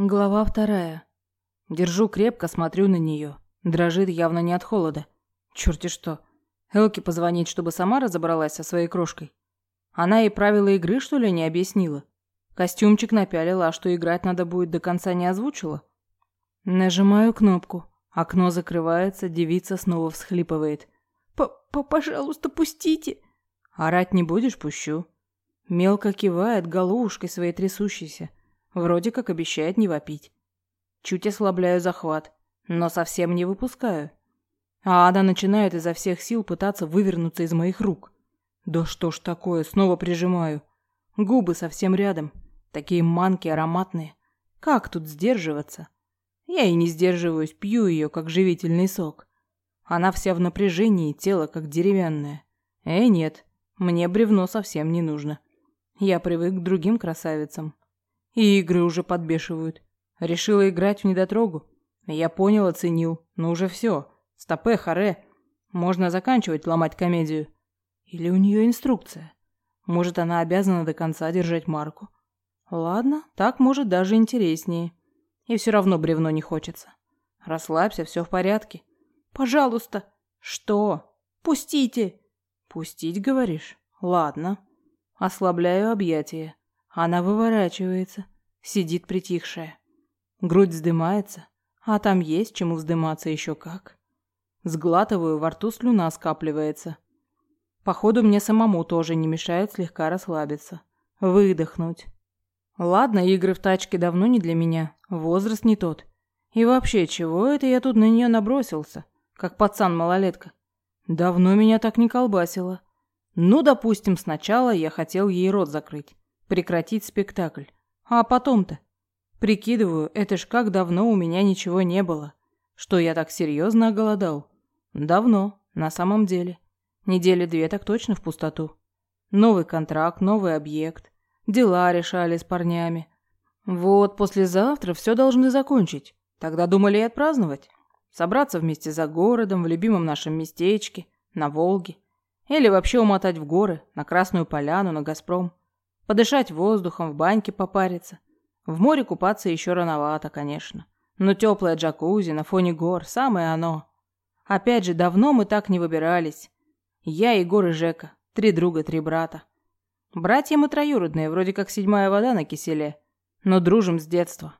Глава вторая. Держу крепко, смотрю на нее. Дрожит явно не от холода. Черти что. Элке позвонить, чтобы сама разобралась со своей крошкой. Она ей правила игры, что ли, не объяснила? Костюмчик напялила, а что играть надо будет, до конца не озвучила? Нажимаю кнопку. Окно закрывается, девица снова всхлипывает. П -п «Пожалуйста, пустите!» «Орать не будешь? Пущу». Мелко кивает, головушкой своей трясущейся. Вроде как обещает не вопить. Чуть ослабляю захват, но совсем не выпускаю. А она начинает изо всех сил пытаться вывернуться из моих рук. Да что ж такое, снова прижимаю. Губы совсем рядом, такие манки ароматные. Как тут сдерживаться? Я и не сдерживаюсь, пью ее, как живительный сок. Она вся в напряжении, тело как деревянное. Э, нет, мне бревно совсем не нужно. Я привык к другим красавицам. И игры уже подбешивают. Решила играть в недотрогу. Я понял, оценил. Но уже все. Стопе, харе. Можно заканчивать ломать комедию. Или у нее инструкция. Может, она обязана до конца держать марку. Ладно, так может даже интереснее. И все равно бревно не хочется. Расслабься, все в порядке. Пожалуйста. Что? Пустите. Пустить, говоришь? Ладно. Ослабляю объятия. Она выворачивается, сидит притихшая. Грудь вздымается, а там есть чему вздыматься еще как. Сглатываю, во рту слюна скапливается. Походу, мне самому тоже не мешает слегка расслабиться. Выдохнуть. Ладно, игры в тачке давно не для меня, возраст не тот. И вообще, чего это я тут на нее набросился, как пацан-малолетка? Давно меня так не колбасило. Ну, допустим, сначала я хотел ей рот закрыть прекратить спектакль. А потом-то? Прикидываю, это ж как давно у меня ничего не было. Что я так серьезно оголодал? Давно, на самом деле. Недели две так точно в пустоту. Новый контракт, новый объект. Дела решали с парнями. Вот послезавтра все должны закончить. Тогда думали и отпраздновать. Собраться вместе за городом, в любимом нашем местечке, на Волге. Или вообще умотать в горы, на Красную Поляну, на Газпром. Подышать воздухом, в баньке попариться. В море купаться еще рановато, конечно. Но теплое джакузи на фоне гор – самое оно. Опять же, давно мы так не выбирались. Я, Егор и Жека. Три друга, три брата. Братья мы троюродные, вроде как седьмая вода на киселе. Но дружим с детства.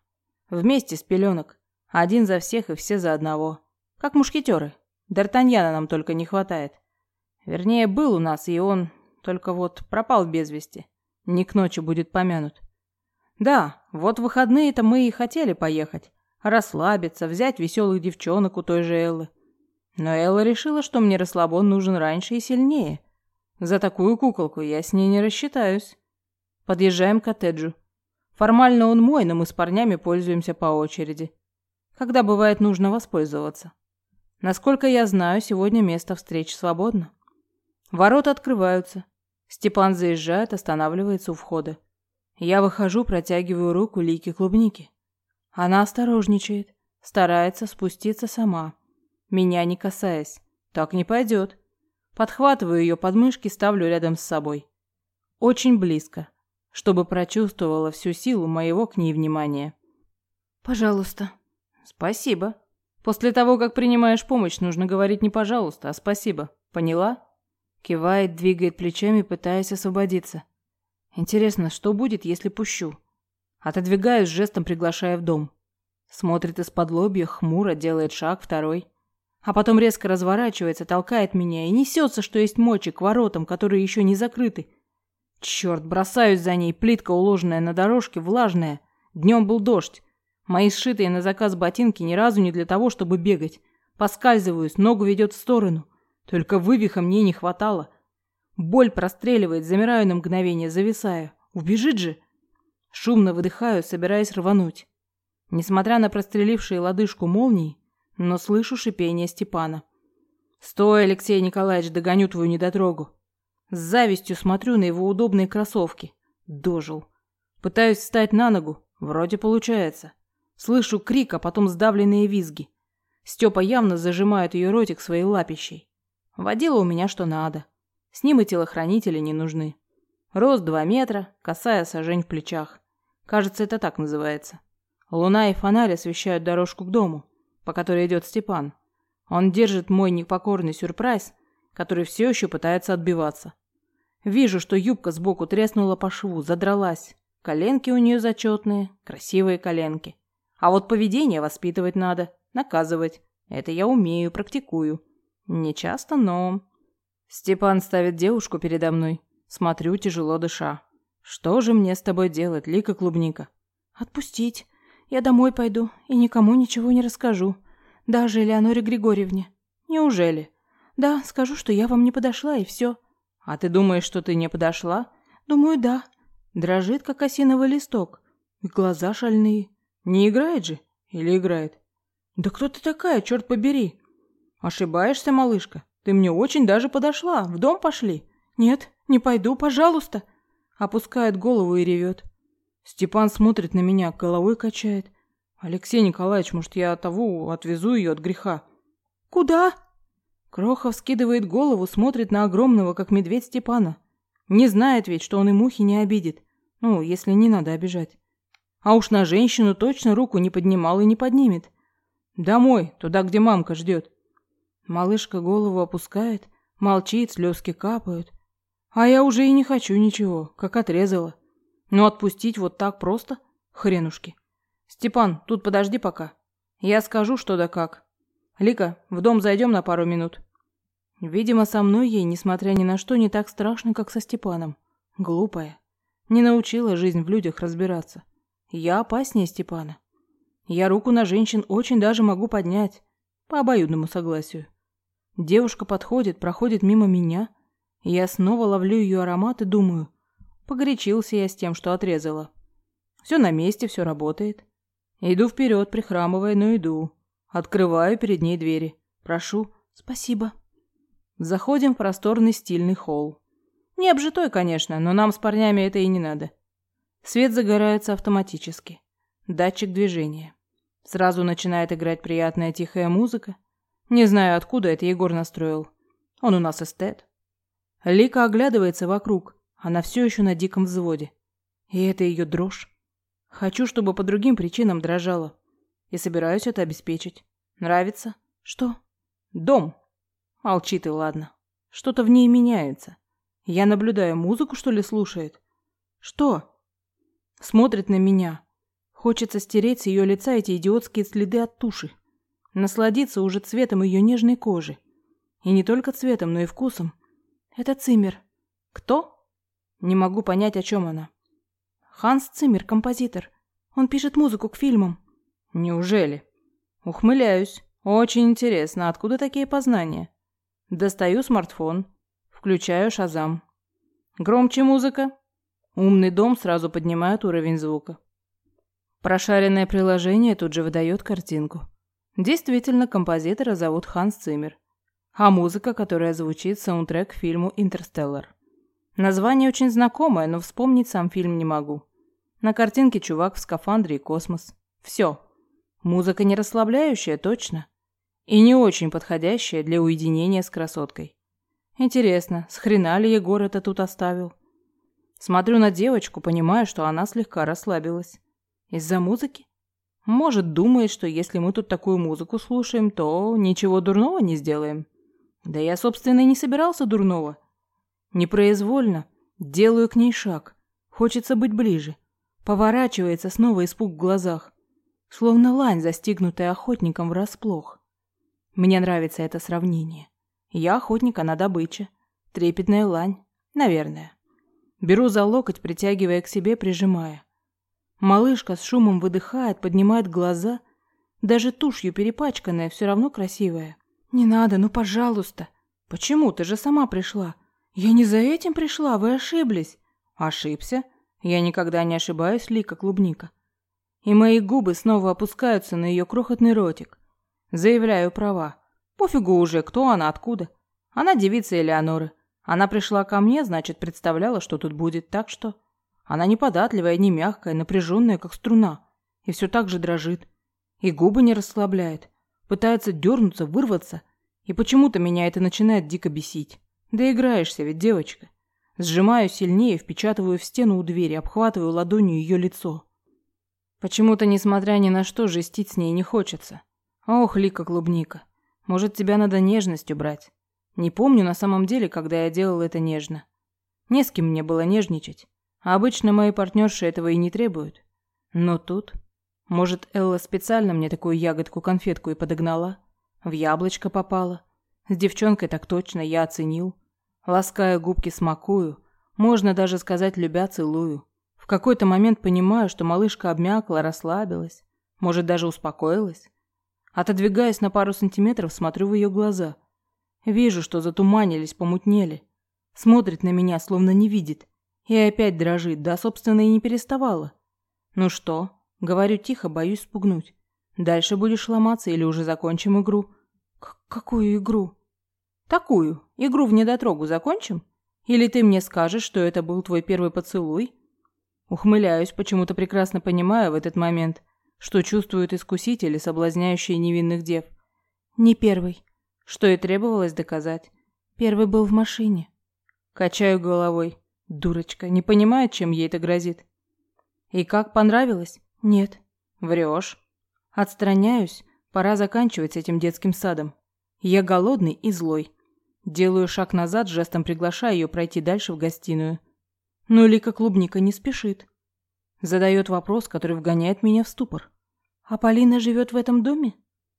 Вместе с пеленок. Один за всех и все за одного. Как мушкетеры. Д'Артаньяна нам только не хватает. Вернее, был у нас, и он только вот пропал без вести. Не к ночи будет помянут. Да, вот выходные-то мы и хотели поехать. Расслабиться, взять веселых девчонок у той же Эллы. Но Элла решила, что мне расслабон нужен раньше и сильнее. За такую куколку я с ней не рассчитаюсь. Подъезжаем к коттеджу. Формально он мой, но мы с парнями пользуемся по очереди. Когда бывает нужно воспользоваться. Насколько я знаю, сегодня место встреч свободно. Ворота открываются. Степан заезжает, останавливается у входа. Я выхожу, протягиваю руку Лике клубники. Она осторожничает, старается спуститься сама. Меня не касаясь. Так не пойдет. Подхватываю ее подмышки, ставлю рядом с собой. Очень близко, чтобы прочувствовала всю силу моего к ней внимания. «Пожалуйста». «Спасибо. После того, как принимаешь помощь, нужно говорить не «пожалуйста», а «спасибо». Поняла?» Кивает, двигает плечами, пытаясь освободиться. Интересно, что будет, если пущу? Отодвигаюсь, жестом приглашая в дом. Смотрит из-под лобья, хмуро, делает шаг, второй. А потом резко разворачивается, толкает меня и несется, что есть мочи, к воротам, которые еще не закрыты. Черт, бросаюсь за ней, плитка, уложенная на дорожке, влажная. Днем был дождь. Мои сшитые на заказ ботинки ни разу не для того, чтобы бегать. Поскальзываюсь, ногу ведет в сторону. Только вывиха мне не хватало. Боль простреливает, замираю на мгновение, зависаю. Убежит же. Шумно выдыхаю, собираясь рвануть. Несмотря на прострелившие лодыжку молнии, но слышу шипение Степана. «Стой, Алексей Николаевич, догоню твою недотрогу». С завистью смотрю на его удобные кроссовки. Дожил. Пытаюсь встать на ногу. Вроде получается. Слышу крик, а потом сдавленные визги. Степа явно зажимает ее ротик своей лапищей. Водила у меня что надо. С ним и телохранители не нужны. Рост два метра, косая сажень в плечах. Кажется, это так называется. Луна и фонарь освещают дорожку к дому, по которой идет Степан. Он держит мой непокорный сюрприз, который все еще пытается отбиваться. Вижу, что юбка сбоку треснула по шву, задралась. Коленки у нее зачетные, красивые коленки. А вот поведение воспитывать надо, наказывать. Это я умею, практикую. Не часто, но... Степан ставит девушку передо мной. Смотрю, тяжело дыша. Что же мне с тобой делать, Лика Клубника? Отпустить. Я домой пойду и никому ничего не расскажу. Даже Элеоноре Григорьевне. Неужели? Да, скажу, что я вам не подошла, и все. А ты думаешь, что ты не подошла? Думаю, да. Дрожит, как осиновый листок. И глаза шальные. Не играет же? Или играет? Да кто ты такая, черт побери? Ошибаешься, малышка. Ты мне очень даже подошла. В дом пошли. Нет, не пойду, пожалуйста. Опускает голову и ревет. Степан смотрит на меня, головой качает. Алексей Николаевич, может, я того отвезу ее от греха? Куда? Крохов скидывает голову, смотрит на огромного, как медведь Степана. Не знает ведь, что он и мухи не обидит. Ну, если не надо обижать. А уж на женщину точно руку не поднимал и не поднимет. Домой, туда, где мамка ждет. Малышка голову опускает, молчит, слезки капают. А я уже и не хочу ничего, как отрезала. Но отпустить вот так просто? Хренушки. Степан, тут подожди пока. Я скажу, что да как. Лика, в дом зайдем на пару минут. Видимо, со мной ей, несмотря ни на что, не так страшно, как со Степаном. Глупая. Не научила жизнь в людях разбираться. Я опаснее Степана. Я руку на женщин очень даже могу поднять. По обоюдному согласию. Девушка подходит, проходит мимо меня. Я снова ловлю ее аромат и думаю, Погорячился я с тем, что отрезала. Все на месте, все работает. Иду вперед, прихрамывая, но иду. Открываю перед ней двери. Прошу. Спасибо. Заходим в просторный стильный холл. Не обжитой, конечно, но нам с парнями это и не надо. Свет загорается автоматически. Датчик движения. Сразу начинает играть приятная тихая музыка. Не знаю, откуда это Егор настроил. Он у нас эстет. Лика оглядывается вокруг. Она все еще на диком взводе. И это ее дрожь. Хочу, чтобы по другим причинам дрожала. И собираюсь это обеспечить. Нравится? Что? Дом. Молчит и ладно. Что-то в ней меняется. Я наблюдаю, музыку, что ли, слушает? Что? Смотрит на меня. Хочется стереть с ее лица эти идиотские следы от туши. Насладиться уже цветом ее нежной кожи. И не только цветом, но и вкусом. Это Циммер. Кто? Не могу понять, о чем она. Ханс Циммер, композитор. Он пишет музыку к фильмам. Неужели? Ухмыляюсь. Очень интересно, откуда такие познания? Достаю смартфон. Включаю Шазам. Громче музыка. Умный дом сразу поднимает уровень звука. Прошаренное приложение тут же выдает картинку. Действительно, композитора зовут Ханс Циммер. А музыка, которая звучит, саундтрек к фильму «Интерстеллар». Название очень знакомое, но вспомнить сам фильм не могу. На картинке чувак в скафандре и космос. Все. Музыка не расслабляющая, точно. И не очень подходящая для уединения с красоткой. Интересно, с хрена ли Егор это тут оставил? Смотрю на девочку, понимаю, что она слегка расслабилась. Из-за музыки? Может, думает, что если мы тут такую музыку слушаем, то ничего дурного не сделаем. Да я, собственно, и не собирался дурного. Непроизвольно делаю к ней шаг. Хочется быть ближе. Поворачивается снова испуг в глазах. Словно лань, застигнутая охотником врасплох. Мне нравится это сравнение. Я охотник, она добыча. Трепетная лань. Наверное. Беру за локоть, притягивая к себе, прижимая. Малышка с шумом выдыхает, поднимает глаза. Даже тушью перепачканная, все равно красивая. «Не надо, ну пожалуйста». «Почему? Ты же сама пришла». «Я не за этим пришла, вы ошиблись». «Ошибся? Я никогда не ошибаюсь, Лика Клубника». И мои губы снова опускаются на ее крохотный ротик. Заявляю права. Пофигу уже, кто она, откуда. Она девица Элеоноры. Она пришла ко мне, значит, представляла, что тут будет, так что... Она не податливая, не мягкая, напряженная, как струна. И все так же дрожит. И губы не расслабляет. Пытается дернуться, вырваться. И почему-то меня это начинает дико бесить. Да играешься ведь, девочка. Сжимаю сильнее, впечатываю в стену у двери, обхватываю ладонью ее лицо. Почему-то, несмотря ни на что, жестить с ней не хочется. Ох, Лика Клубника, может, тебя надо нежностью брать. Не помню на самом деле, когда я делал это нежно. Не с кем мне было нежничать. Обычно мои партнерши этого и не требуют. Но тут... Может, Элла специально мне такую ягодку-конфетку и подогнала? В яблочко попала? С девчонкой так точно я оценил. Лаская губки смакую. Можно даже сказать, любя целую. В какой-то момент понимаю, что малышка обмякла, расслабилась. Может, даже успокоилась. Отодвигаясь на пару сантиметров, смотрю в ее глаза – Вижу, что затуманились, помутнели. Смотрит на меня, словно не видит. И опять дрожит, да, собственно, и не переставала. Ну что? Говорю тихо, боюсь спугнуть. Дальше будешь ломаться или уже закончим игру? К какую игру? Такую. Игру в недотрогу закончим? Или ты мне скажешь, что это был твой первый поцелуй? Ухмыляюсь, почему-то прекрасно понимая в этот момент, что чувствуют искусители, соблазняющие невинных дев. Не первый что и требовалось доказать. Первый был в машине. Качаю головой. Дурочка, не понимает, чем ей это грозит. И как, понравилось? Нет. Врешь. Отстраняюсь, пора заканчивать с этим детским садом. Я голодный и злой. Делаю шаг назад, жестом приглашая ее пройти дальше в гостиную. Но Лика Клубника не спешит. Задает вопрос, который вгоняет меня в ступор. «А Полина живет в этом доме?»